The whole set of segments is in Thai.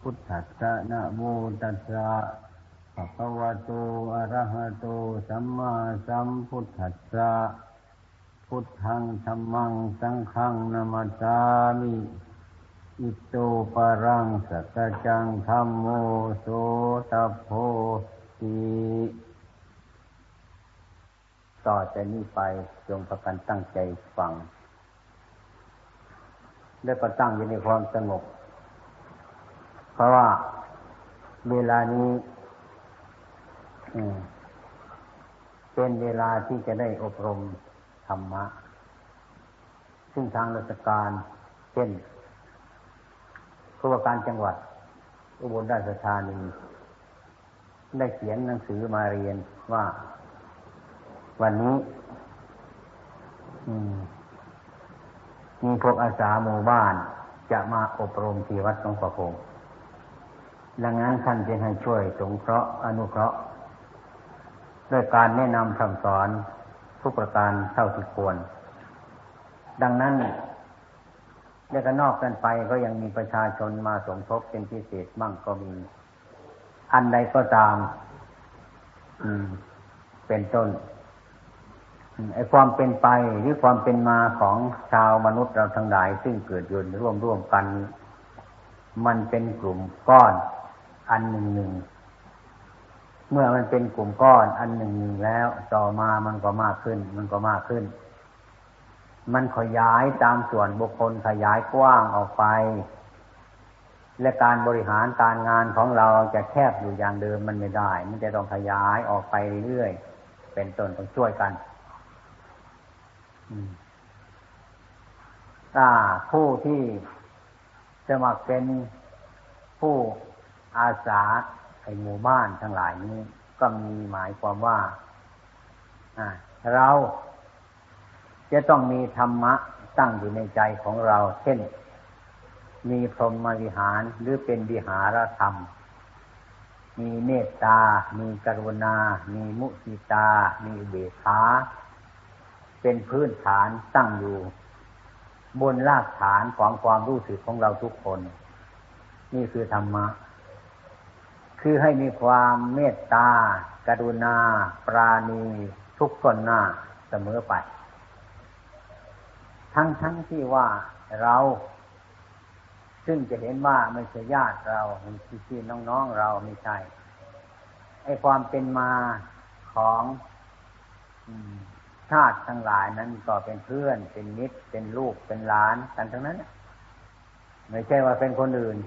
พุทธัสสะนะโมตัสสะภะคะวะโตอะระหะโตสัมมาสัมพุทธัสสะพุทธังธัมมังสังฆังนามัสามิอิโตปะรังสัจจังธัมโมโสตโพธิต่อจากนี้ไปจงประกันตั้งใจฟังและก็ตั้งอยู่ในความสงบ ราะว่าเวลานี้เป็นเวลาที่จะได้อบรมธรรมะ ซึ่งทางราชการ เช่นผู้ว่าการจังหวัด อุบลราชธานี ได้เขียนหนังสือมาเรียนว่า วันนี้มีพวกอาสาหมู่บ้านจะมาอบรมที่วัดหลวงพ่อคง ดังนั้นท่านจะให้ช่วยสงเคราะห์อนุเคราะห์ด้วยการแนะนำคำสอนทุกประการเท่าที่ควร ดังนั้นแลวก็นอกกันไปก็ยังมีประชาชนมาสมทบเป็นพิเศษมั่งก็มี อันใดก็ตาม อืม เป็นต้นไอ้ความเป็นไปหรือความเป็นมาของชาวมนุษย์เราทั้งหลาย ซึ่งเกิดยู่ร่วมร่วมกัน มันเป็นกลุ่มก้อน อันหนึ่งหนึ่งเมื่อมันเป็นกลุ่มก้อนอันหนึ่งหนึ่งแล้วต่อมามันก็มากขึ้น มันก็มากขึ้น มันขยายตามส่วนบุคคลขยายกว้างออกไป และการบริหารการงานของเราจะแคบอยู่อย่างเดิมมันไม่ได้ มันจะต้องขยายออกไปเรื่อยเป็นต้นต้องช่วยกันถ้าผู้ที่จะมาเป็นผู้ อาสาในหมู่บ้านทั้งหลายนี้ ก็มีหมายความว่าเราจะต้องมีธรรมะตั้งอยู่ในใจของเรา เช่น มีพรหมวิหารหรือเป็นวิหารธรรม มีเมตตา มีกรุณา มีมุสิตา มีเบขาเป็นพื้นฐานตั้งอยู่ บนรากฐานของความรู้สึกของเราทุกคน นี่คือธรรมะ คือให้มีความเมตตา กรุณา ปราณี ทุกคนหน้าเสมอไป ทั้งทั้งที่ว่าเรา ซึ่งจะเห็นว่าไม่ใช่ญาติเราเป็นพี่น้องๆเราไม่ใช่ไอความเป็นมาของชาติทั้งหลายนั้นก็เป็นเพื่อน เป็นมิตร เป็นลูก เป็นหลานกันทั้งนั้น ไม่ใช่ว่าเป็นคนอื่น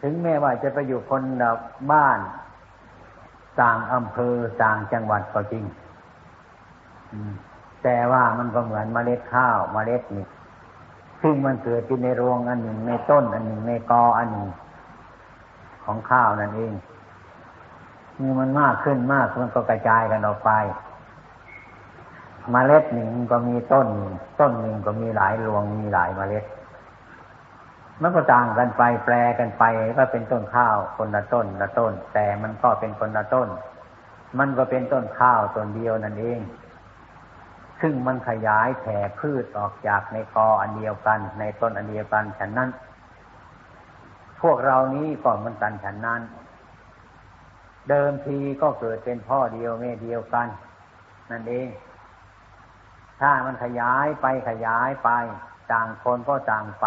ถึงแม้ว่าจะไปอยู่คนบ้าน ต่างอำเภอต่างจังหวัดก็จริงแต่ว่ามันก็เหมือนเมล็ดข้าวเมล็ดนี่ซึ่งมันเกิดที่ในรวงอันหนึ่งในต้น อันหนึ่งในกออันหนึ่งของข้าวนั่นเองเมื่อมันมากขึ้นมากมันก็กระจายกันออกไปมเมล็ดหนึ่งก็มีต้น ต้นหนึ่งก็มีหลายรวงมีหลายเมล็ด มันก็ต่างกันไปแปลกันไปก็เป็นต้นข้าวคนละต้นละต้น แต่มันก็เป็นคนละต้น มันก็เป็นต้นข้าวต้นเดียวนั่นเอง ซึ่งมันขยายแผ่พืชออกจากในกออันเดียวกัน ในต้นอันเดียวกันฉันนั้น พวกเรานี้ก็มันกันฉันนั้น เดิมทีก็เกิดเป็นพ่อเดียวแม่เดียวกัน นั่นเอง ถ้ามันขยายไปขยายไป ต่างคนก็ต่างไป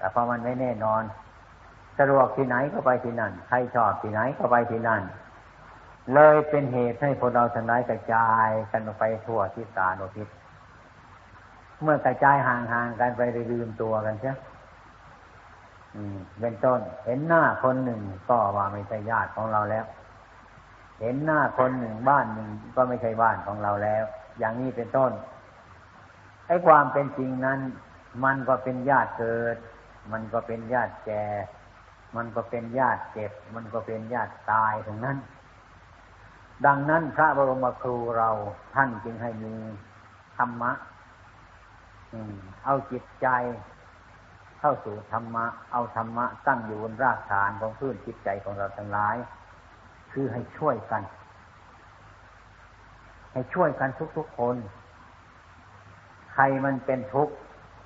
แต่พอมันไม่แน่นอน สะดวกที่ไหนก็ไปที่นั่น ใครชอบที่ไหนก็ไปที่นั่น เลยเป็นเหตุให้พวกเราทั้งหลายกระจายกันไปทั่วทิศตาโนทิศเมื่อกระจายห่างๆกันไปลืมตัวกันใช่เป็นต้น เห็นหน้าคนหนึ่งก็ว่าไม่ใช่ญาติของเราแล้ว เห็นหน้าคนหนึ่งบ้านหนึ่งก็ไม่ใช่บ้านของเราแล้ว อย่างนี้เป็นต้นไอ้ความเป็นจริงนั้น มันก็เป็นญาติเกิด มันก็เป็นญาติแก่ มันก็เป็นญาติเจ็บ มันก็เป็นญาติตายถึงนั้น ดังนั้นพระบรมครูเราท่านจึงให้มีธรรมะเอาจิตใจ เข้าสู่ธรรมะ เอาธรรมะตั้งอยู่บนรากฐานของพื้นจิตใจของเราทั้งหลาย คือให้ช่วยกัน ให้ช่วยกันทุกๆคน ใครมันเป็นทุกข์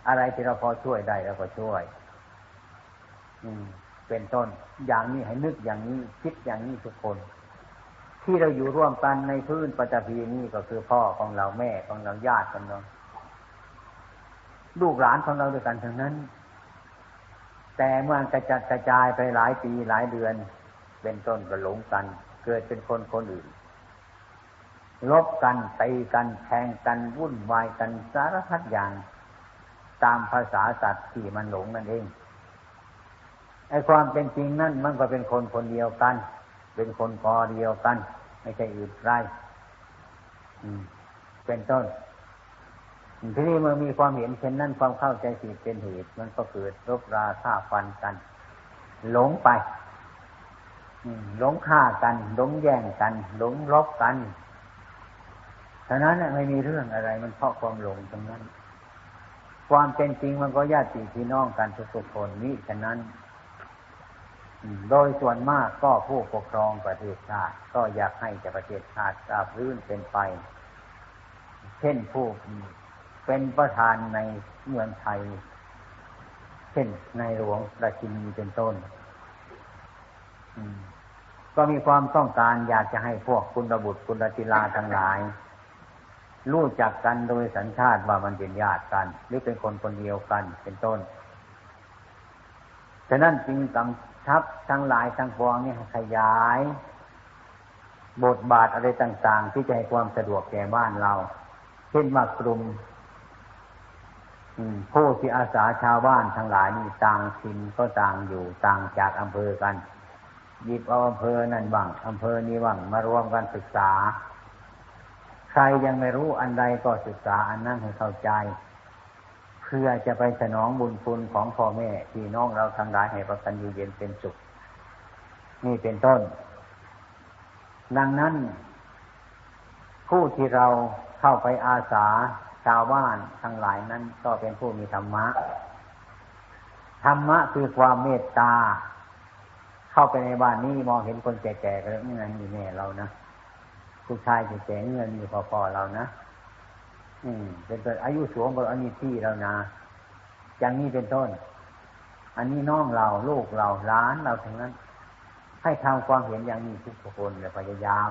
อะไรที่เราพอช่วยได้เราก็ช่วย เป็นต้น อย่างนี้ให้นึกอย่างนี้ คิดอย่างนี้ทุกคน ที่เราอยู่ร่วมกันในพื้นปัจจุบันนี้ก็คือพ่อของเราแม่ของเราญาติของเราลูกหลานของเราด้วยกันทั้งนั้น แต่เมื่อกระจัดกระจายไปหลายปีหลายเดือน เป็นต้นก็หลงกัน เกิดเป็นคนคนอื่นลบกันตีกันแทงกันวุ่นวายกันสารพัดอย่าง ตามภาษาสัตว์ที่มันหลงนั่นเอง อ้ความเป็นจริงนั่นมันก็เป็นคนคนเดียวกัน เป็นคนกอเดียวกัน ไม่ใช่อื่นไรเป็นต้น ทีนี้เมื่อมีความเห็นเช่นนั้นความเข้าใจผิดเป็นเหตุ มันก็เกิดรบราฆ่าฟันกัน หลงไปหลงฆ่ากันหลงแย่งกัน หลงรบกันฉะนั้นไม่มีเรื่องอะไร มันเพราะความหลงตรงนั้น ความเป็นจริงมันก็ญาติพี่น้องกันทุกคนนี้ฉะนั้น โดยส่วนมากก็ผู้ปกครองประเทศชาติ ก็อยากให้จะประเทศชาติราบรื่นเป็นไป เช่นผู้เป็นประธานในเมืองไทย เช่นในหลวงราชินีเป็นต้นก็มีความต้องการอยากจะให้พวกคุณระบุตรคุณจิลาทั้งหลาย รู้จักกันโดยสัญชาติว่ามันเป็นญาติกัน หรือเป็นคนคนเดียวกันเป็นต้น ฉะนั้นจึง กำชับทั้งหลายทั้งปวงเนี่ยขยาย บทบาทอะไรต่าง ๆ ที่จะให้ความสะดวกแก่บ้านเรา เช่นว่ากลุ่มผู้ที่อาสาชาวบ้านทั้งหลายนี่ต่างถิ่นก็ต่างอยู่ต่างจากอำเภอกันหยิบเอาอำเภอนั่นบ้างอำเภอนี้บ้างมารวมกันศึกษา ใครยังไม่รู้อันใดก็ศึกษาอันนั้นให้เข้าใจ เพื่อจะไปสนองบุญคุณของพ่อแม่พี่น้องเราทั้งหลายให้ประกันอยู่เย็นเป็นสุขนี่เป็นต้น ดังนั้น ผู้ที่เราเข้าไปอาสาชาวบ้านทั้งหลายนั้น ก็เป็นผู้มีธรรมะ ธรรมะคือความเมตตา เข้าไปในบ้านนี้มองเห็นคนแก่ๆก็เงื่อนอยู่แน่เรานะผู้ชายแก่เงินอยู่พอๆเรานะ อืม เป็นตัวอายุสูงกว่าอันนี้ที่เรานะอย่างนี้เป็นต้น อันนี้น้องเราลูกเราล้านเราทั้งนั้น ให้ทำความเห็นอย่างนี้ทุกคนเลยพยายาม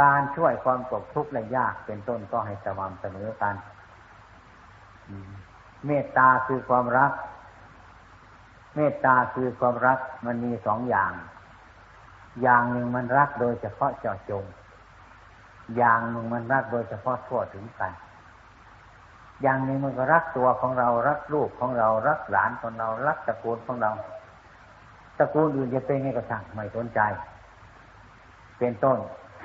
การช่วยความตกทุกข์และยากเป็นต้นก็ให้สม่ำเสมอกันเมตตาคือความรัก เมตตาคือความรักมันมีสองอย่าง อย่างหนึ่งมันรักโดยเฉพาะเจาะจง อย่างหนึ่งมันรักโดยเฉพาะทั่วถึงกัน อย่างหนึ่งมันก็รักตัวของเรารักลูกของเรารักหลานของเรารักตระกูลของเราตระกูลอื่นจะเป็นไงก็สั่งไม่สนใจ เป็นต้น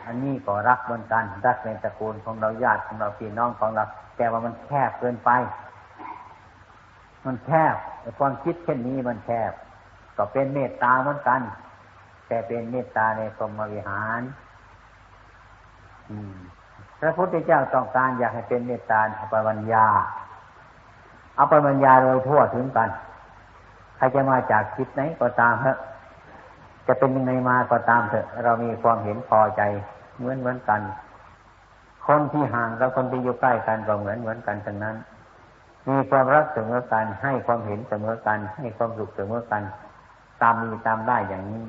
อันนี้ก็รักเหมือนกัน รักในตระกูลของเราญาติของเราพี่น้องของเรา แต่ว่ามันแคบเกินไป มันแคบความคิดเช่นนี้มันแคบ ก็เป็นเมตตาเหมือนกัน แต่เป็นเมตตาในกรมวิหาร พระพุทธเจ้าต้องการอยากให้เป็นเมตตาอปัญญาอปัญญาโดยทั่วถึงกัน ใครจะมาจากคิดไหนก็ตามเถอะจะเป็นยังไงมาก็ตามเถอะ เรามีความเห็นพอใจเหมือนเหมือนกัน คนที่ห่างกับคนที่อยู่ใกล้กันก็เหมือนเหมือนกันทั้งนั้น มีความรักเสมอกันให้ความเห็นเสมอกัน ให้ความสุขเสมอกัน ตามมีตามได้อย่างนี้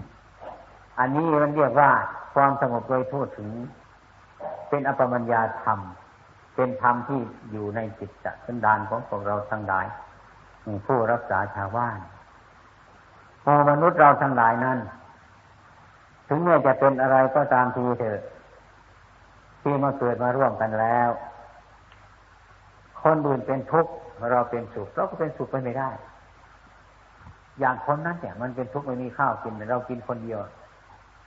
อันนี้มันเรียกว่าความสงบโดยทั่วถึง เป็นอปมัญญาธรรม เป็นธรรมที่อยู่ในจิตสันดานของพวกเราทั้งหลายผู้รักษาชาวบ้านพอมนุษย์เราทั้งหลายนั้น ถึงเมื่อจะเป็นอะไรก็ตามทีเถอะ ที่มาเกิดมาร่วมกันแล้ว คนอื่นเป็นทุกข์เราเป็นสุขเราก็เป็นสุขไปไม่ได้ อย่างคนนั้นเนี่ย มันเป็นทุกข์ไม่มีข้าวกินเรากินคนเดียว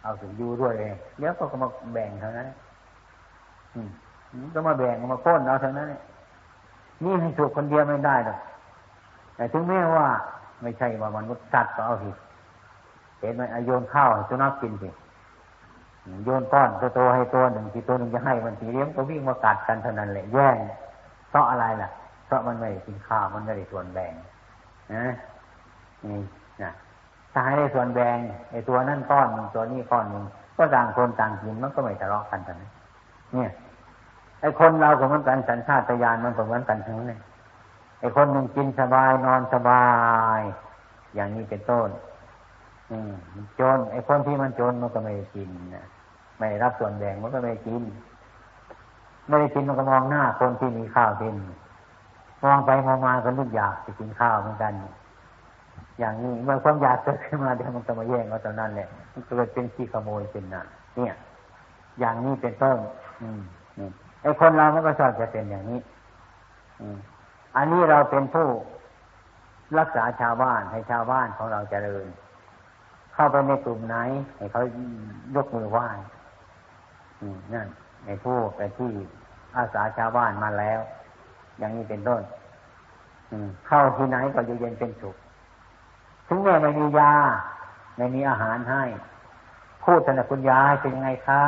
เอาถึงอยู่ด้วยเลยเดี๋ยวก็มาแบ่งเท่านั้น ก็มาแบ่งมาพ้นเอาเท่านั้นนี่ให้สุขคนเดียวไม่ได้หรอกแต่ถึงแม้ว่า ไม่ใช่ว่ามนุษย์สัตว์ก็เอาสิเห็นไหมโยนข้าวสุนัขกินสิโยนก้อนตัวโตให้ตัวหนึ่งที่ตัวหนึ่งจะให้มันสีเลี้ยงก็วิ่งมากัดกันเท่านั้นแหละแย่งเพราะอะไรล่ะ เพราะมันไม่ได้กินข้าวมันไม่ได้ส่วนแบ่งนะนี่นะถ้าให้ได้ส่วนแบ่งไอ้ตัวนั่นก้อนหนึ่งตัวนี้ก้อนหนึ่งก็ต่างคนต่างกินมันก็ไม่ทะเลาะกันกัน เนี่ยไอ้คนเราก็เหมือนกันสัญชาตญาณมันก็เหมือนกันทั้งนั้นไอ้คนหนึ่งกินสบายนอนสบาย อย่างนี้เป็นต้น อืมจนไอ้คนที่มันจนมันก็ไม่กินนะไม่รับส่วนแบ่งมันก็ไม่กิน ไม่ได้กินมันก็มองหน้าคนที่มีข้าวกินมองไปมองมาก็นึกอยากจะกินข้าวเหมือนกัน อย่างนี้เมื่อความอยากเกิดขึ้นมาเดี๋ยวมันจะมาแย่งเราตอนนั้นแหละมันเกิดเป็นขี้ขโมยเป็นน่ะ เนี่ย อย่างนี้เป็นต้น ไอ้คนเรามันก็ชอบจะเป็นอย่างนี้อันนี้เราเป็นผู้รักษาชาวบ้านให้ชาวบ้านของเราเจริญ เข้าไปในกลุ่มไหน ให้เขายกมือไหว้นั่นในผู้ไปที่อาสาชาวบ้านมาแล้ว อย่างนี้เป็นต้นเข้าที่ไหนก็อยู่เย็นเป็นสุขถึงแม้ไม่มียาไม่มีอาหารให้ พูดสนับคุณยายเป็นไงคะ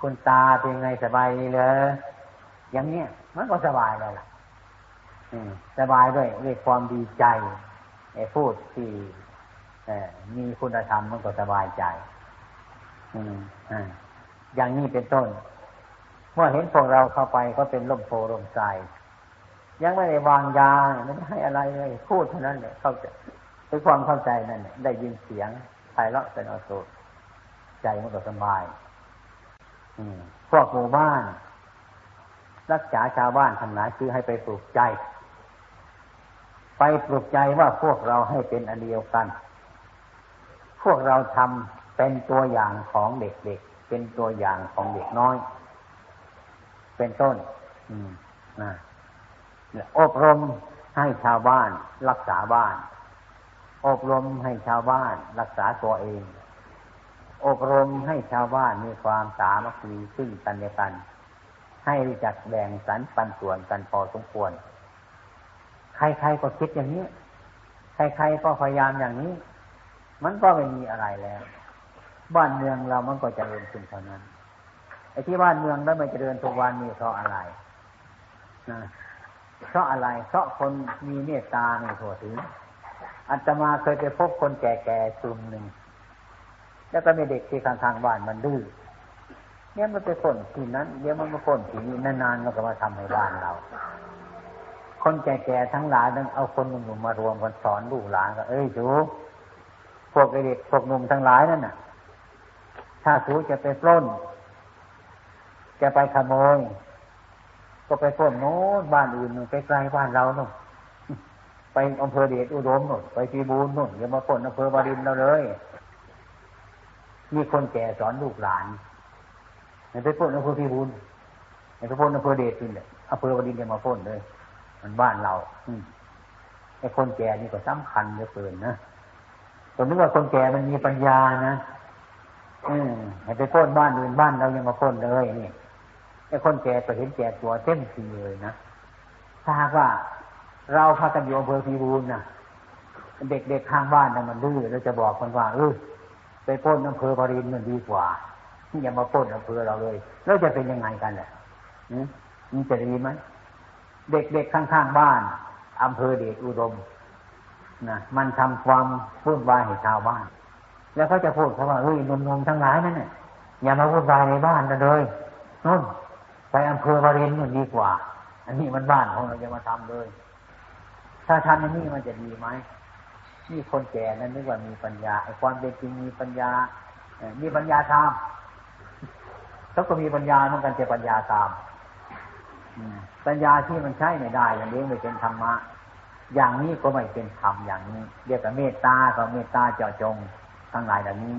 คุณตาเป็นไงสบายดีเลยอย่างเนี้ยมันก็สบายแล้วล่ะสบายด้วยด้วยความดีใจไอ้พูดที่มีคุณธรรมมันก็สบายใจอืมอย่างนี้เป็นต้น เมื่อเห็นพวกเราเข้าไปก็เป็นลมโพลมใจยังไม่ได้วางยาไม่ได้ให้อะไรเลยพูดเท่านั้นเนี่ยเข้าใจด้วยความเข้าใจนั่นได้ยินเสียงไพเราะเป็นอสุใจมันก็สบาย พวกหมู่บ้าน รักษาชาวบ้านทั้งหลายคือให้ไปปลูกใจ ไปปลุกใจว่าพวกเราให้เป็นอันเดียวกัน พวกเราทำเป็นตัวอย่างของเด็กๆเป็นตัวอย่างของเด็กน้อย เป็นต้น อืมนะอบรมให้ชาวบ้าน รักษาบ้าน อบรมให้ชาวบ้าน รักษาตัวเอง อบรมให้ชาวบ้านมีความสามัคคีซึ่งกันและกัน ให้รู้จักแบ่งสรรปันส่วนกันพอสมควร ใครๆก็คิดอย่างนี้ ใครๆก็พยายามอย่างนี้ มันก็ไม่มีอะไรแล้ว บ้านเมืองเรามันก็จเจริญขึ้นเท่านั้นไอ้ที่บ้านเมืองแล้วไม่เจริญทุกวันนี้เพราะอะไรนะเพราะอะไร เพราะคนมีเมตตาไม่ทั่วถึงอัตมาเคยไปพบคนแก่ๆกลุ่มหนึ่ง แล้วก็มีเด็กที่ข้างๆบ้านมันดื้อเนี่ยมันไปพ่นที่นั้นเดี๋ยวมันมาพ่นที่นี้นานๆมันก็มาทำให้บ้านเรา คนแก่ๆทั้งหลายนั้นเอาคนหนุ่มๆมารวมกันสอนลูกหลานก็เอ้ยสูพวกเด็กพวกหนุ่มทั้งหลายนั่นน่ะ ถ้าสูจะไปปล้น จะไปขโมยก็ไปปล้นโน้นบ้านอื่นไปไกลบ้านเราโน่นไปอำเภอเดชอุดมโน่นไปพีบูนโน่นอย่ามาปล้นอำเภอบารินเราเลย มีคนแก่สอนลูกหลานไปปล้นอำเภอพีบูนไปปล้นอำเภอเดชินี่แหละอำเภอบารินอย่ามาปล้นเลย มันบ้านเรา อืไอ้คนแก่นี่ก็สำคัญเหลือเกินนะผมนึกว่าคนแก่มันมีปัญญานะอืมให้ไปพ้นบ้านอื่นบ้านเรายังมาพ้นเลยนี่ไอ้คนแก่ก็เห็นแก่ตัวเต็มทีเลยนะถ้าว่าเราพากันอยู่อำเภอพีบูลนะเด็กๆข้างบ้านนะมันดื้อเราจะบอกมันว่าเออ ไปพ้นอำเภอปรินมันดีกว่าอย่ามาพ้นอำเภอเราเลย แล้วจะเป็นยังไงกันแหละมันจะดีไหมเด็กๆข้างๆบ้านอำเภอเดชอุดมนะมันทำความวุ่นวายให้ชาวบ้าน แล้วเขาจะพูดเขาว่าเฮ้ยนมๆทั้งหลายนั่นเนี่ยอย่ามาวุ่นวายในบ้านกันเลยนู่นไปอำเภอวารินมันดีกว่า อันนี้มันบ้านของเราจะมาทำเลย ถ้าทำอย่นี้มันจะดีไหม นี่คนแก่นั้นนึกว่ามีปัญญาไอ้ความเป็นจริงมีปัญญามีปัญญาทำเขาก็มีปัญญาเหมือนกันจะปัญญาตามปัญญาที่มันใช้ไม่ได้อย่างนี้ไม่เป็นธรรมะ อย่างนี้ก็ไม่เป็นธรรมอย่างนี้ เรียกว่าเมตตาก็เมตตาเจาะจงทั้งหลายเหล่านี้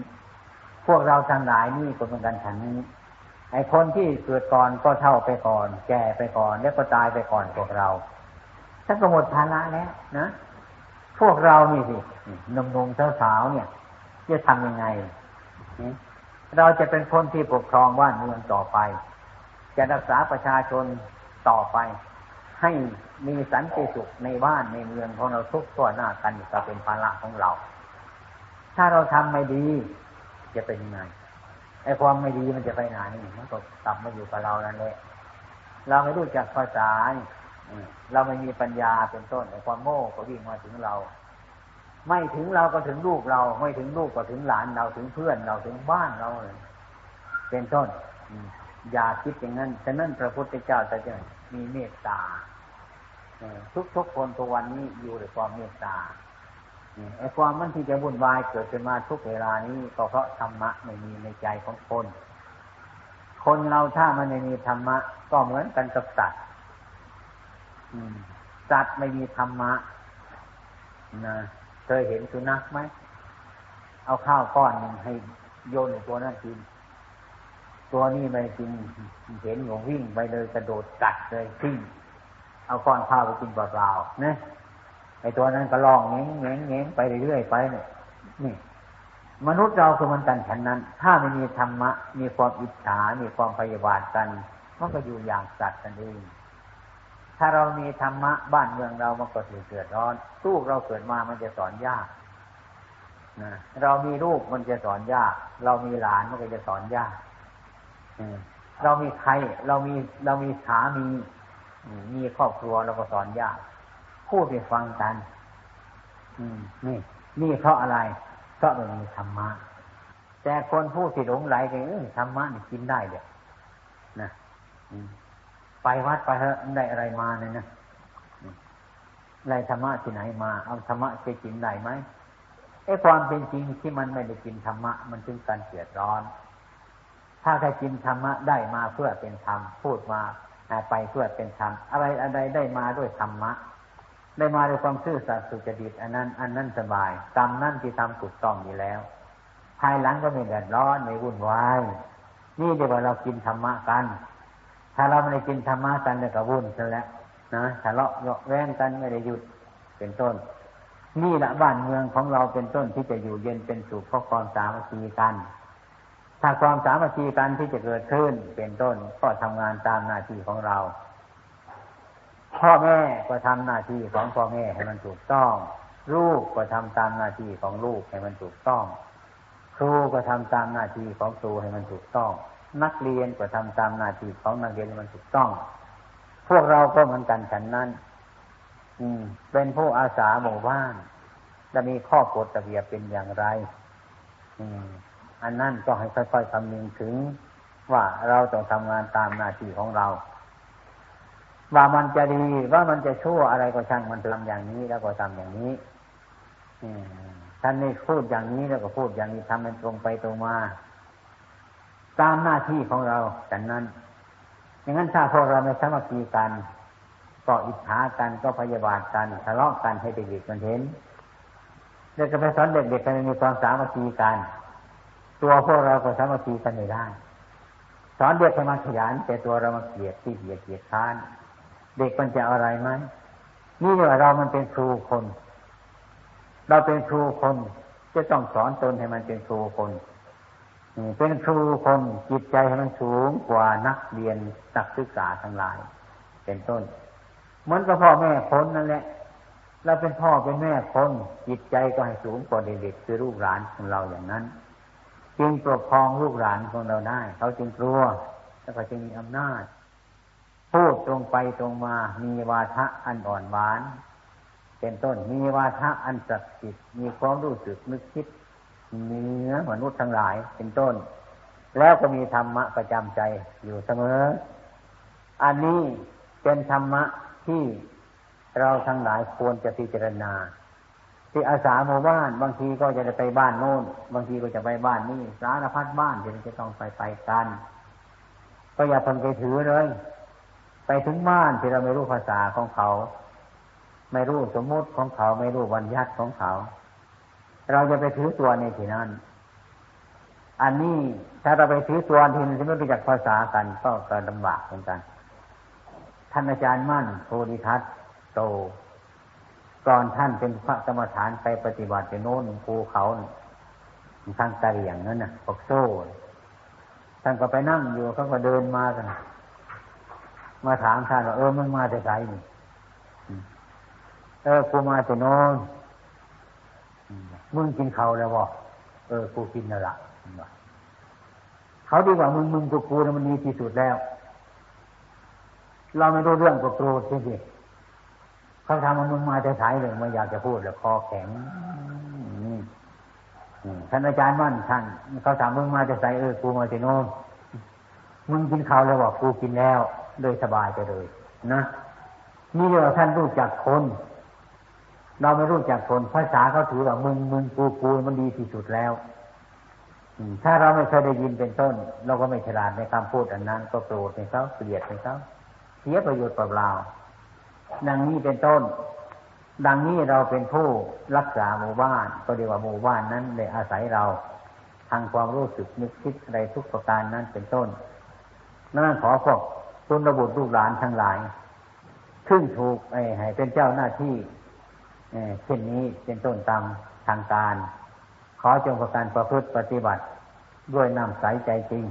พวกเราทั้งหลายนี่ก็เป็นกันฉันนี้ไอ้คนที่เกิดก่อนก็เท่าไปก่อน แก่ไปก่อน แล้วก็ตายไปก่อนพวกเราถ้านก็หมดภาระแล้วนะ พวกเรานี่สิหนุ่มๆสาวๆเนี่ย จะทำยังไง เราจะเป็นคนที่ปกครองบ้านเมืองต่อไป จะรักษาประชาชนต่อไป ให้มีสันติสุขในบ้านในเมืองของเราทุกตัวหน้ากันก็เป็นภาระของเรา ถ้าเราทำไม่ดี จะเป็นยังไงไอ้ความไม่ดีมันจะไปไหนมันก็กลับมาอยู่กับเรานั่นแหละเราไม่รู้จักภาษา เราไม่มีปัญญาเป็นต้นไอ้ความโง่ก็วิ่งมาถึงเรา ไม่ถึงเราก็ถึงลูกเรา ไม่ถึงลูกก็ถึงหลานเราถึงเพื่อนเราถึงบ้านเราเป็นต้นอย่าคิดอย่างนั้นฉะนั้นพระพุทธเจ้าจะมีเมตตาทุกทุกคนตัววันนี้อยู่ด้วยความเมตตาไอ้ความมันที่จะวุ่นวายเกิดขึ้นมาทุกเวลานี้ก็เพราะธรรมะไม่มีในใจของคน คนเราถ้ามันไม่มีธรรมะ ก็เหมือนกันกับสัตว์ สัตว์ไม่มีธรรมะนะเคยเห็นสุนัขไหม เอาข้าวก้อนหนึ่งให้โยนตัวนั้นกิน ตัวนี้ไม่กินเห็นหนูวิ่งไปเลยกระโดดกัดเลยทิ้งเอาก้อนข้าวไปกินเปล่าๆนะไอ้ตัวนั้นก็ลองเงี้ยเงี้ยเงี้ยไปเรื่อยๆไปเนี่ยนี่ มนุษย์เราคือมันกันฉันนั้น ถ้าไม่มีธรรมะ มีความอิจฉา มีความพยาบาทกัน มันก็อยู่อย่างสัตว์กันเอง ถ้าเรามีธรรมะบ้านเมืองเรามันก็ถือเกิดร้อนลูกเราเกิดมามันจะสอนยากนะเรามีลูกมันจะสอนยาก เรามีหลานมันก็จะสอนยากเรามีใครเรามีเรามีสามีมีครอบครัวเราก็สอนยากพูดไปฟังกันนี่นี่เพราะอะไรก็ไม่มีธรรมะแต่คนพูดที่หลงไหลกันธรรมะนี่กินได้เดี๋ยนะ ไปวัดไปเถอะได้อะไรมาเนี่ยนะได้ธรรมะที่ไหนมา เอาธรรมะไปกินได้ไหมไอ้ความเป็นจริงที่มันไม่ได้กินธรรมะมันจึงการเสียดร้อน ถ้าใครกินธรรมะได้มาเพื่อเป็นธรรมพูดมาไปเพื่อเป็นธรรมอะไรอะไรได้มาด้วยธรรมะ ได้มาด้วยความซื่อสัตย์สุจริตอันนั้น อันนั้นสบายกรรมนั่นที่ทำถูกต้องอยู่แล้ว ภายหลังก็ไม่เดือดร้อนไม่วุ่นวายนี่เดี๋ยวเรากินธรรมะกัน ถ้าเราไม่ได้กินธรรมะกันเนี่ยก็วุ่นซะแล้วนะทะเลาะเยาะแว้งกันไม่ได้หยุดเป็นต้น นี่ละบ้านเมืองของเราเป็นต้นที่จะอยู่เย็นเป็นสุขเพราะความสามัคคีกัน ถ้าความสามัคคีกันที่จะเกิดขึ้นเป็นต้นก็ทำงานตามหน้าที่ของเรา พ่อแม่ก็ทำหน้าที่ของพ่อแม่ให้มันถูกต้อง ลูกก็ทำตามหน้าที่ของลูกให้มันถูกต้อง ครูก็ทำตามหน้าที่ของครูให้มันถูกต้อง นักเรียนก็ทำตามหน้าที่ของนักเรียนมันถูกต้อง พวกเราก็เหมือนกันฉันนั้น อืม เป็นผู้อาสาหมู่บ้านจะมีข้อกฎระเบียบเป็นอย่างไร อืม อันนั้นก็ให้ค่อยๆคำนึงถึง ว่าเราต้องทำงานตามหน้าที่ของเรา ว่ามันจะดีว่ามันจะชั่วอะไรก็ช่างมันทำอย่างนี้แล้วก็ทำอย่างนี้ อืมท่านนี่พูดอย่างนี้แล้วก็พูดอย่างนี้ทำมันตรงไปตรงมา ตามหน้าที่ของเราแต่นั้น อย่างนั้นถ้าพวกเราไม่สามัคคีกัน ก็อิจฉากันก็พยาบาทกันทะเลาะกันให้เด็กๆมันเห็นเด็กก็ไปสอนเด็กๆกันมีความสามัคคีกัน ตัวพวกเราก็สามัคคีกันไม่ได้สอนเด็กให้มาขยันแต่ตัวเรามาเกลียดที่เกียดเกียดค้านเด็กมันจะอะไรไหมนี่เรามันเป็นครูคน เราเป็นครูคนจะต้องสอนตนให้มันเป็นครูคน เป็นครูคนจิตใจให้มันสูงกว่านักเรียนนักศึกษาทั้งหลาย เป็นต้น เหมือนกับพ่อแม่คนนั่นแหละเราเป็นพ่อเป็นแม่คนจิตใจก็ให้สูงกว่าเด็กๆคือลูกหลานของเราอย่างนั้น จึงปกครองลูกหลานของเราได้ เขาจึงกลัวแล้วก็จึงมีอำนาจพูดตรงไปตรงมา มีวาทะอันอ่อนหวาน เป็นต้นมีวาทะอันศักดิ์สิทธิ์มีความรู้สึกนึกคิด เนื้อมนุษย์ทั้งหลายเป็นต้น แล้วก็มีธรรมะประจำใจอยู่เสมอ อันนี้เป็นธรรมะที่เราทั้งหลายควรจะพิจารณา ที่อาสาหมู่บ้านบางทีก็จะไปบ้านโน้น บางทีก็จะไปบ้านนี่สารพัดบ้านจะจะต้องไปไปกัน ก็อย่าพังไปถือเลย ไปถึงบ้านที่เราไม่รู้ภาษาของเขา ไม่รู้สมมุติของเขาไม่รู้วันยัดของเขา เราจะไปถือตัวในที่นั้น อันนี้ถ้าเราไปถือตัวทีนี้ไม่รู้จักภาษากันก็กลำบากเหมือนกัน ท่านอาจารย์มั่นโพธิทัตโตก่อนท่านเป็นพระกรรมฐานไปปฏิบัติในโน้นภูเขาทางตะเลียงนั่นน่ะปกโซ่ท่านก็ไปนั่งอยู่เขาก็เดินมากันมาถามท่านว่าเออมึงมาแต่ไกลนี่เออกูมาแต่โน้น มึงกินเขาแล้วบ่เออกูกินแล้วละเขาดีกว่ามึงมึงกูกูนะมันดีที่สุดแล้ว เราไม่รู้เรื่องก็โกรธจริงๆเขาทำมันมึงมาจะสายเลยไม่อยากจะพูดแล้วคอแข็งท่านอาจารย์มั่นท่านเขาถามมึงมาจะใส่เออกูมาจะโน่นมึงกินข้าวแล้วบอกกูกินแล้วโดยสบายไปเลย นะนี่เรียกว่าท่านรู้จักคน เราไม่รู้จักคนภาษาเขาถือว่ามึงมึงกูกูมันดีที่สุดแล้วถ้าเราไม่เคยได้ยินเป็นต้น เราก็ไม่ฉลาดในคำพูดอันนั้น ก็โกรธในเขาเกลียดในเขาเสียประโยชน์เปล่าดังนี้เป็นต้น ดังนี้เราเป็นผู้รักษาหมู่บ้าน ก็เรียกว่าหมู่บ้านนั้นเลยอาศัยเราทางความรู้สึกนึกคิดอะไรทุกประการนั้นเป็นต้นนั่นขอพวกคุณระบุลูกหลานทั้งหลายซึ่งถูกไอ้ให้เป็นเจ้าหน้าที่ เช่นนี้เป็นต้นตามทางการ ขอจงประการประพฤติปฏิบัติ ด้วยน้ำใสใจจริง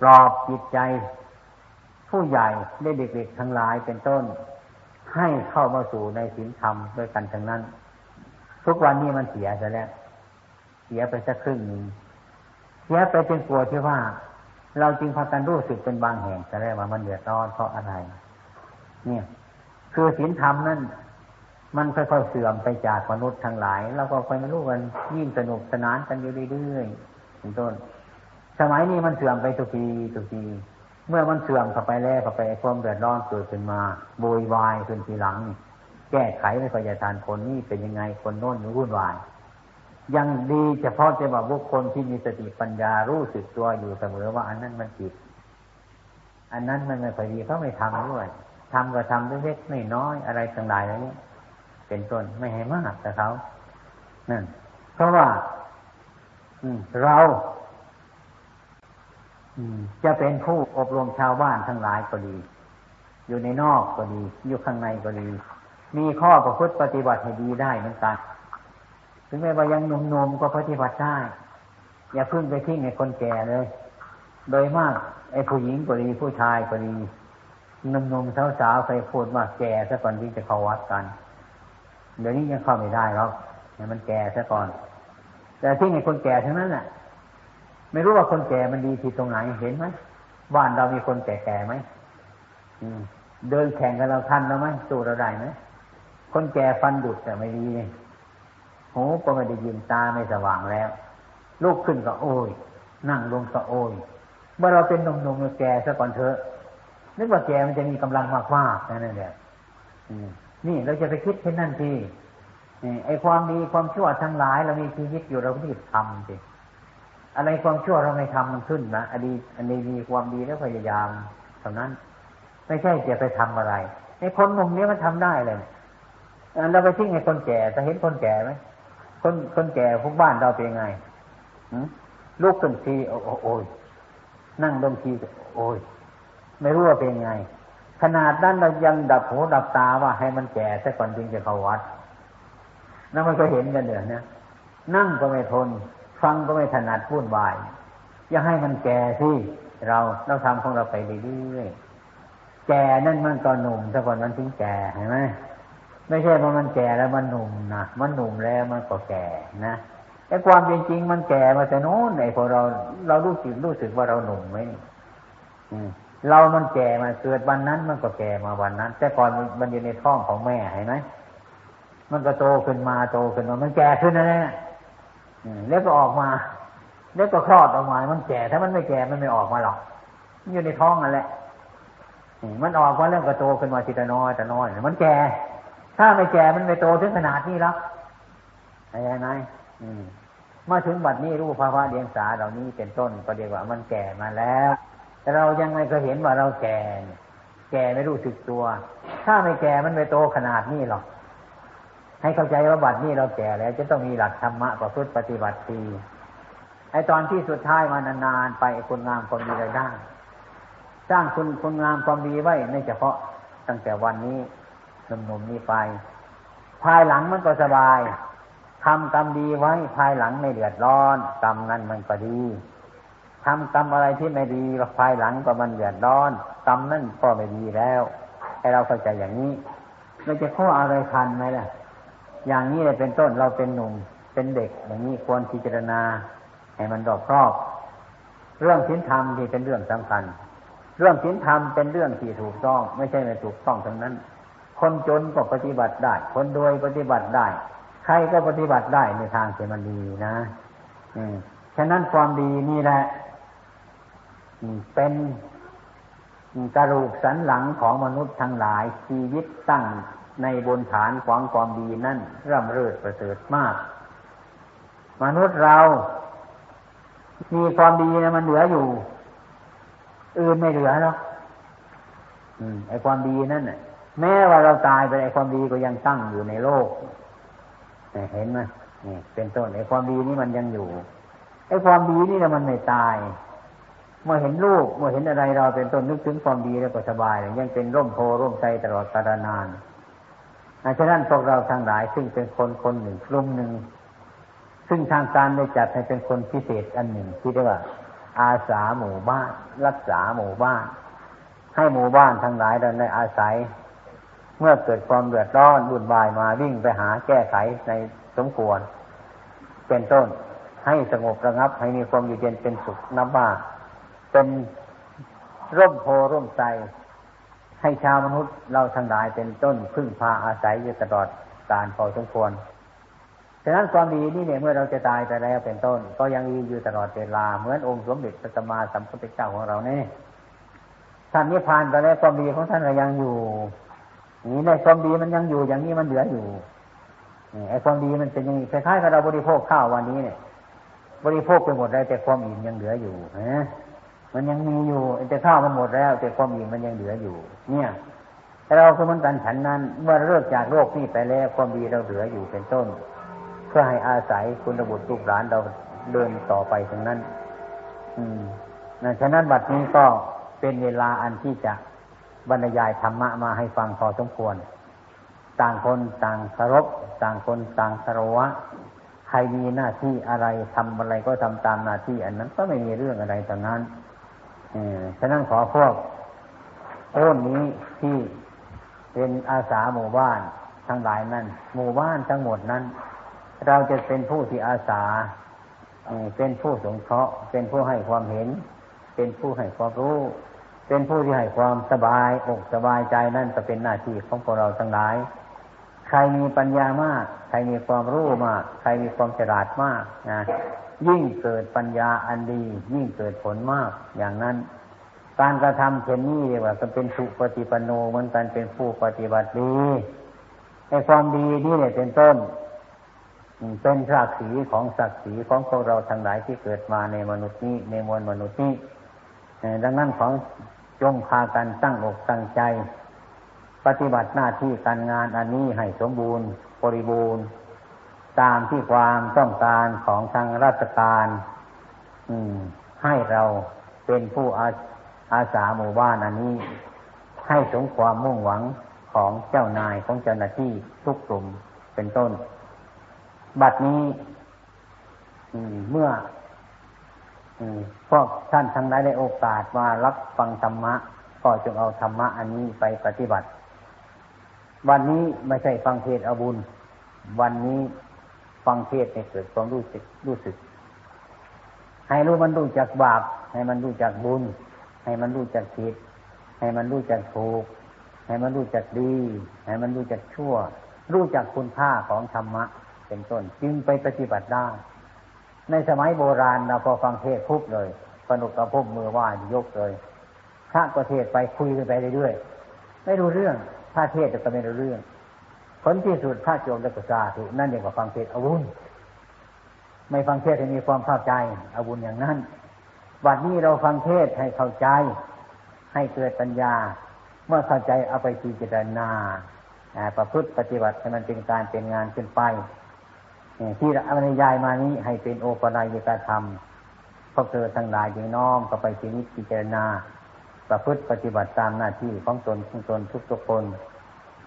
ปลอบจิตใจ ผู้ใหญ่ได้เด็กๆทั้งหลายเป็นต้น ให้เข้ามาสู่ในศีลธรรมด้วยกันทั้งนั้น ทุกวันนี้มันเสียไปแล้ว เสียไปสักครึ่งหนึ่งเสียไปจนกลัวที่ว่า เราจึงพากันรู้สึกเป็นบางแห่งจะได้ว่ามันเดือดร้อนเพราะอะไร เนี่ย คือศีลธรรมนั่น มันค่อยๆเสื่อมไปจากมนุษย์ทั้งหลายเราก็ไปไม่รู้กันยิ่งสนุกสนานกันอยู่เรื่อยๆเป็นต้น สมัยนี้มันเสื่อมไปทุกทีทุกที เมื่อมันเสื่อมเข้าไปแล้วเข้าไปความเดือดร้อนเกิดขึ้นมาโวยวายขึ้นทีหลัง แก้ไขไม่ค่อยจะทานคนนี้เป็นยังไงคนโน้นวุ่นวาย ยังดีเฉพาะจะว่าบุคคลที่มีสติปัญญารู้สึกตัวอยู่เสมอว่าอันนั้นมันผิด อันนั้นมันไม่ค่อยดีเขาไม่ทำด้วยทำก็ทำเล็กๆน้อยๆอะไรต่างๆแล้วนี้ เป็นต้นไม่ให้มากแต่เขานั่นเพราะว่าเราจะเป็นผู้อบรมชาวบ้านทั้งหลายก็ดี อยู่ในนอกก็ดี อยู่ข้างในก็ดี มีข้อประพฤติปฏิบัติให้ดีได้เหมือนกัน ถึงแม้ว่ายังหนุ่มๆก็ปฏิบัติได้ อย่าพึ่งไปทิ้งในคนแก่เลย โดยมากไอ้ผู้หญิงก็ดีผู้ชายก็ดีหนุ่มๆสาวๆเคยพูดว่าแก่ซะก่อนที่จะเข้าวัดกัน เดี๋ยวนี้ยังเข้าไม่ได้หรอกเนี่ยมันแก่ซะก่อน แต่ที่ในคนแก่ทั้งนั้นแหละไม่รู้ว่าคนแก่มันดีที่ตรงไหนเห็นไหมบ้านเรามีคนแก่ๆไหมเดินแข่งกันเราทันแล้วไหมสู้เราได้ไหมคนแก่ฟันดุดแต่ไม่ดีหูก็ไม่ได้ยินตาไม่สว่างแล้วลูกขึ้นก็โอยนั่งลงก็โอยเมื่อเราเป็นหนุ่มๆแก่ซะก่อนเถอะนึกว่าแก่มันจะมีกำลังมากๆนั่นแหละ นี่เราจะไปคิดเช่นนั้นทีไอ้ความดีความชั่วทั้งหลายเรามีชีวิตอยู่เราก็รีบทำสิอะไรความชั่วเราไม่ทำมันขึ้นนะอดีอันนี้มีความดีแล้วพยายามเท่านั้น ไม่ใช่จะไปทำอะไรไอ้คนหนุ่มนี้มันทำได้เลยเราไปทิ้งไอ้คนแก่จะเห็นคนแก่ไหมคนคนแก่พวกบ้านเราเป็นไงลูกขึ้นทีโอ้ยนั่งลงทีโอ้ยไม่รู้ว่าเป็นไง ขนาดนั้นเรายังดับหูดับตาว่าให้มันแก่ซะก่อนจึงจะเข้าวัดนั่นมันก็เห็นกันเดี๋ยวนี้นั่งก็ไม่ทน ฟังก็ไม่ถนัดพูดวายอย่าให้มันแก่สิเราเราทำของเราไปเรื่อยๆแก่นั่นมันก็หนุ่มซะก่อนมันถึงแก่เห็นไหมไม่ใช่ว่ามันแก่แล้วมันหนุ่มนะมันหนุ่มแล้วมันก็แก่นะไอ้ความเป็นจริงมันแก่มาแต่โน้นไอ้พอเราเรารู้สึกรู้สึกว่าเราหนุ่มไหมอืม เรามันแก่มาเกิดวันนั้น มันก็แก่มาวันนั้น แต่ก่อนมันอยู่ในท้องของแม่เห็นไหมมันก็โตขึ้นมาโตขึ้นมา มันแก่ขึ้นนะเนี่ยแล้วก็ออกมา แล้วก็คลอดออกมา มันแก่ ถ้ามันไม่แก่มันไม่ออกมาหรอกมันอยู่ในท้องนั่นแหละมันออกมาเรื่องก็โตขึ้นมาทีละน้อยแต่น้อย มันแก่ ถ้าไม่แก่มันไม่โตถึงขนาดนี้หรอกอะไรไหมมาถึงบัดนี้รู้ภาวะเดียงสาเหล่านี้เป็นต้นก็เรียกว่ามันแก่มาแล้ว เรายังไม่เคยเห็นว่าเราแก่ แก่ไม่รู้สึกตัว ถ้าไม่แก่มันไม่โตขนาดนี้หรอก ให้เข้าใจว่าบัดนี้เราแก่แล้ว จะต้องมีหลักธรรมะประพฤติปฏิบัติดีไอตอนที่สุดท้ายมานานๆไปคุณงามความดีได้ สร้างคุณคุณงามความดีไว้ในเฉพาะตั้งแต่วันนี้หนุ่มๆนี้ไป ภายหลังมันก็สบายทำกรรมดีไว้ภายหลังไม่เดือดร้อนกรรมนั้นมันก็ดี ทำกรรมอะไรที่ไม่ดีภายหลังก็มันเดือดร้อนกรรมนั่นก็ไม่ดีแล้วให้เราเข้าใจอย่างนี้เราจะข้ออะไรทันไหมล่ะ อย่างนี้เลยเป็นต้นเราเป็นหนุ่มเป็นเด็ก อย่างนี้ควรพิจารณาให้มันรอบครอบ เรื่องศีลธรรมที่เป็นเรื่องสำคัญ เรื่องศีลธรรมเป็นเรื่องที่ถูกต้อง ไม่ใช่ไม่ถูกต้องทั้งนั้น คนจนก็ปฏิบัติได้ คนรวยปฏิบัติได้ ใครก็ปฏิบัติได้ในทางที่มันดีนะอืมฉะนั้นความดีนี่แหละ เป็นกระดูกสันหลังของมนุษย์ทั้งหลายชีวิตตั้งในบนฐานของความดีนั่นร่ำเริดประเสริฐมาก มนุษย์เรา มีความดีนะมันเหลืออยู่ อื่นไม่เหลือหรอกไอ้ความดีนั่นน่ะ แม้ว่าเราตายไปไอ้ความดีก็ยังตั้งอยู่ในโลกเห็นไหมนี่เป็นต้นไอ้ความดีนี่มันยังอยู่ไอ้ความดีนี่นะมันไม่ตาย เมื่อเห็นรูปเมื่อเห็นอะไรเราเป็นต้นนึกถึงความดีแล้วก็สบายยังเป็นร่มโพร่มใจตลอดกาลนานฉะนั้นพวกเราทั้งหลายซึ่งเป็นคนคนหนึ่งกลุ่มหนึ่ง ซึ่งทางการได้จัดให้เป็นคนพิเศษอันหนึ่งที่เรียกว่า อาสาหมู่บ้าน รักษาหมู่บ้าน ให้หมู่บ้านทั้งหลายได้อาศัย เมื่อเกิดความเดือดร้อนบุญวายมาวิ่งไปหาแก้ไขในสมควร เป็นต้นให้สงบระงับให้มีความอยู่เย็นเป็นสุขนับว่า เป็นร่มโพร่มใจให้ชาวมนุษย์เราทั้งหลายเป็นต้นพึ่งพาอาศัยอยู่ตลอดการพอสมควร ฉะนั้นความดีนี่เนี่ยเมื่อเราจะตายไปแล้วเป็นต้น ก็ยังมีอยู่ตลอดเวลาเหมือนองค์สมเด็จพระสัมมาสัมพุทธเจ้าของเราเนี่ยท่านนิพพานไปแล้วความดีของท่านก็ยังอยู่นี่ในความดีมันยังอยู่อย่างนี้มันเหลืออยู่ไอ้ความดีมันเป็นอย่างนี้คล้ายๆกับเราบริโภคข้าววันนี้เนี่ย บริโภคไปหมดแล้วแต่ความอิ่มยังเหลืออยู่นะ มันยังมีอยู่แต่ข้าวมันหมดแล้ว แต่ความอิ่มมันยังเหลืออยู่ เนี่ยเราคือมันกันฉันนั้น เมื่อเลิกจากโลกนี้ไปแล้วความดีเราเหลืออยู่เป็นต้น เพื่อให้อาศัยคุณบุตรลูกหลานเราเดินต่อไปตรงนั้น อืมนะฉะนั้นบัดนี้ก็เป็นเวลาอันที่จะบรรยายธรรมะมาให้ฟังพอสมควร ต่างคนต่างเคารพต่างคนต่างคารวะใครมีหน้าที่อะไรทำอะไรก็ทำตามหน้าที่ อันนั้นก็ไม่มีเรื่องอะไรตรงนั้น ฉะนั้นขอพวกต้นนี้ที่เป็นอาสาหมู่บ้านทั้งหลายนั้น หมู่บ้านทั้งหมดนั้น เราจะเป็นผู้ที่อาสาเป็นผู้สงเคราะห์เป็นผู้ให้ความเห็น เป็นผู้ให้ความรู้ เป็นผู้ที่ให้ความสบายอกสบายใจนั่นจะเป็นหน้าที่ของพวกเราทั้งหลาย ใครมีปัญญามาก ใครมีความรู้มาก ใครมีความฉลาดมากนะ ยิ่งเกิดปัญญาอันดี ยิ่งเกิดผลมากอย่างนั้น การกระทำเช่นนี้เรียกว่าเป็นสุปฏิปันโนเหมือนกันเป็นผู้ปฏิบัติดีในความดีนี่เนี่ยเป็นต้นเป็นศักดิ์ศรีของศักดิ์ศรีของพวกเราทั้งหลายที่เกิดมาในมนุษย์นี้ในมวลมนุษย์นี้ดังนั้นของจงพากันตั้งอกตั้งใจ ปฏิบัติหน้าที่การงานอันนี้ให้สมบูรณ์ บริบูรณ์ ตามที่ความต้องการของทางราชการ อืม ให้เราเป็นผู้อาอาสาหมู่บ้านอันนี้ ให้สมความมุ่งหวังของเจ้านายของเจ้าหน้าที่ทุกกลุ่มเป็นต้น บัดนี้เมื่อพวกท่านทั้งหลายได้โอกาสมารับฟังธรรมะ ก็จงเอาธรรมะอันนี้ไปปฏิบัติ วันนี้ไม่ใช่ฟังเทศอาบุญ วันนี้ ฟังเทศให้เกิดความรู้สึกรู้สึก ให้รู้มันรู้จักบาป ให้มันรู้จักบุญ ให้มันรู้จักผิด ให้มันรู้จักถูก ให้มันรู้จักดี ให้มันรู้จักชั่ว รู้จักคุณค่าของธรรมะ เป็นต้นจึงไปปฏิบัติได้ ในสมัยโบราณเราพอฟังเทศพุบเลยสนุกกับพุบมือว่ายกเลยพระก็เทศไปคุยกันไปเรื่อยๆไม่รู้เรื่องพระเทศก็ไม่รู้เรื่อง ผลที่สุดถ้าโจมและก็สาธุนั่นเองกับฟังเทศอาวุธไม่ฟังเทศให้มีความเข้าใจอาวุธอย่างนั้นวันนี้เราฟังเทศให้เข้าใจ ให้เกิดปัญญา เมื่อเข้าใจเอาไปพิจารณาประพฤติปฏิบัติให้มันเป็นการเป็นงานขึ้นไปที่เราบรรยายมานี้ให้เป็นโอปนายกธรรมพอเกิดทั้งหลายจึงน้อมก็ไปพินิจพิจารณา ประพฤติปฏิบัติตามหน้าที่ของตนของตนทุกทุกคน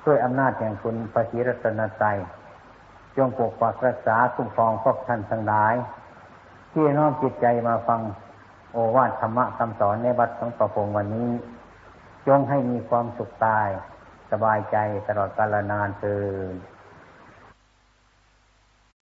ด้วยอำนาจแห่งคุณพระศีรัตนใจจงปกปักรักษาคุ้มครองพวกท่านทั้งหลาย ที่น้อมจิตใจมาฟังโอวาทธรรมะคำสอนในวัดของประพงวันนี้ จงให้มีความสุขตาย สบายใจตลอดกาลนานเถิด